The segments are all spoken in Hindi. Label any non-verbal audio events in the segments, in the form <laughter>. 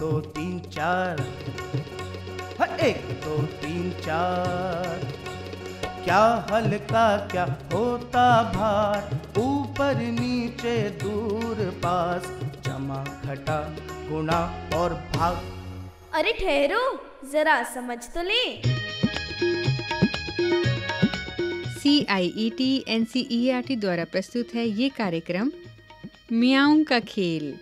दो तीन चार। हाँ, एक दो तीन चार। क्या हल्का क्या होता भार ऊपर नीचे दूर पास। जमा घटा गुणा और भाग। अरे ठहरो जरा समझ तो ले। C I E T N C E R T द्वारा प्रस्तुत है ये कार्यक्रम मियाऊं का खेल।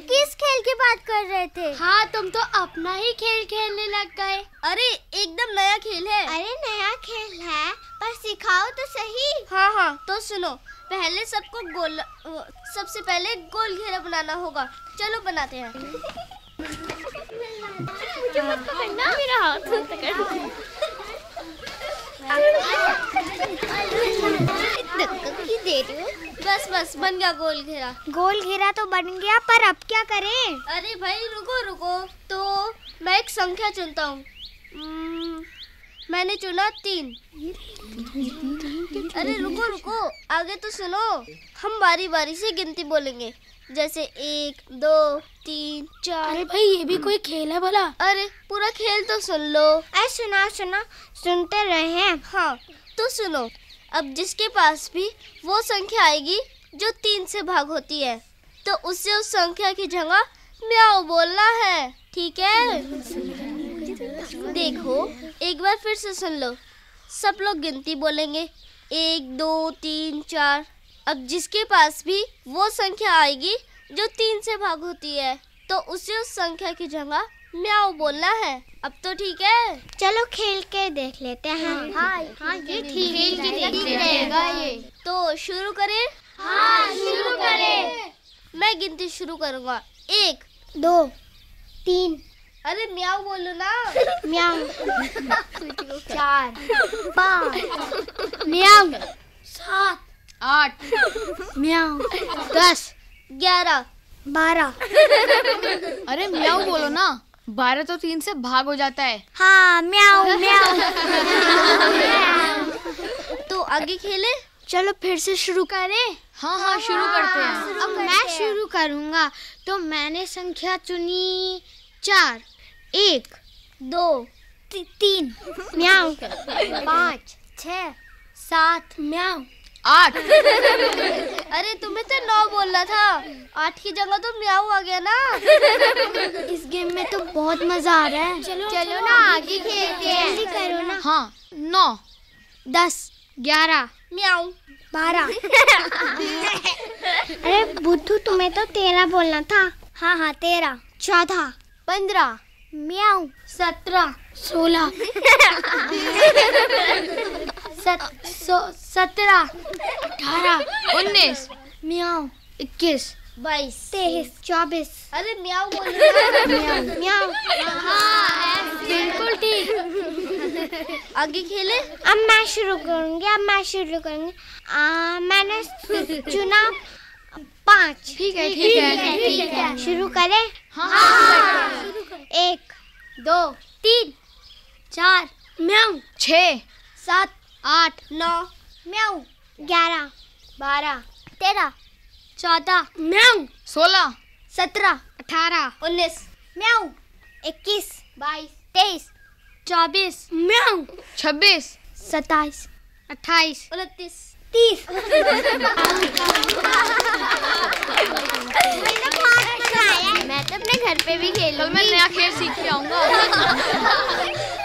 तुम किस खेल की बात कर रहे थे हाँ तुम तो अपना ही खेल खेलने लग गए अरे एकदम नया खेल है अरे नया खेल है पर सिखाओ तो सही हाँ हाँ तो सुनो पहले सबको गोल सबसे पहले गोल घेरा बनाना होगा चलो बनाते हैं मुझे मत पकड़ना मेरा हाथ पकड़ना की दे रही हो। बस बस बन गया गोल घेरा। गोल घेरा तो बन गया पर अब क्या करें? अरे भाई रुको रुको। तो मैं एक संख्या चुनता हूँ। हम्म, मैंने चुना तीन। अरे रुको रुको। आगे तो सुनो। हम बारी बारी से गिनती बोलेंगे। जैसे एक दो तीन चार। अरे भाई ये भी कोई खेल है भला? अरे पूरा खेल तो सुन लो। अरे सुना सुना। सुनते रहे हैं। हाँ तो सुनो। अब जिसके पास भी वो संख्या आएगी जो तीन से भाग होती है तो उससे उस संख्या की जगह म्याओ बोलना है, ठीक है? देखो, एक बार फिर से सुन लो। सब लोग गिनती बोलेंगे। एक, दो, तीन, चार। अब जिसके पास भी वो संख्या आएगी जो तीन से भाग होती है तो उसे उस संख्या की जगह म्याओ बोलना है। अब तो ठीक है। चलो खेल के देख लेते हैं। हाँ हाँ ये ठीक रहेगा ये तो शुरू करें? हाँ शुरू करें। मैं गिनती शुरू करूँगा। एक दो तीन। अरे म्याओ बोलो ना। म्याऊ <laughs> चार। पाँच। म्याऊ सात। आठ। म्याऊ दस। ग्यारह। बारह। अरे म्याऊ बोलो ना बारह तो तीन से भाग हो जाता है। हाँ म्याऊ म्याऊ तो आगे खेले? चलो फिर से शुरू करें। हाँ हाँ शुरू करते हैं। अब मैं शुरू करूँगा। तो मैंने संख्या चुनी चार एक दो ती, तीन। म्याऊ पाँच छ सात। म्याऊ आठ। अरे तुम्हें तो नौ बोलना था। आठ की जगह तो म्याओ आ गया ना। इस गेम में तो बहुत मज़ा आ रहा है। चलो चलो ना आगे खेलते हैं। जल्दी करो ना। हाँ नौ दस ग्यारह। म्याओ बारह। <laughs> अरे बुद्धू तुम्हें तो तेरह बोलना था। हाँ हाँ तेरह। चौदह पंद्रह म्याऊ सत्रह सोलह। <laughs> सत, सो, सत्रह अठारह उन्नीस म्याऊ इक्कीस बाईस तेईस चौबीस। अरे म्याओ बोलो हाँ। बिल्कुल ठीक। आगे खेले। अब मैं शुरू करूँगी अब मैं शुरू करूँगी। मैंने चुना पाँच। ठीक है ठीक है ठीक है। शुरू करें? हाँ एक दो तीन चार म्याऊ छः सात आठ नौ म्याऊ ग्यारह बारह तेरह चौदह म्याऊ। सोलह सत्रह अठारह उन्नीस म्याऊ। इक्कीस बाईस तेईस चौबीस म्याऊ। छब्बीस सत्ताईस अट्ठाईस उनतीस। तीस। <laughs> मैं तो अपने घर पे भी खेल कल मैं नया खेल सीख के आऊँगा। <laughs>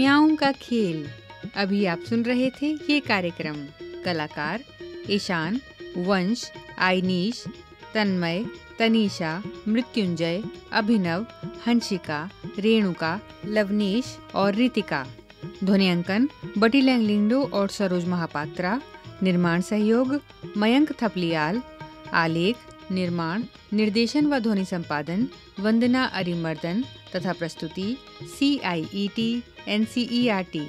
मियाऊं का खेल। अभी आप सुन रहे थे ये कार्यक्रम। कलाकार ईशान, वंश आइनीश तन्मय, तनीषा, मृत्युंजय, अभिनव हंसिका रेणुका, लवनीश और रितिका। ध्वनियांकन बटी लैंगलिंगडो और सरोज महापात्रा। निर्माण सहयोग मयंक थपलियाल। आलेख, निर्माण, निर्देशन व ध्वनि संपादन वंदना अरिमर्दन तथा प्रस्तुति C I E T N C E R T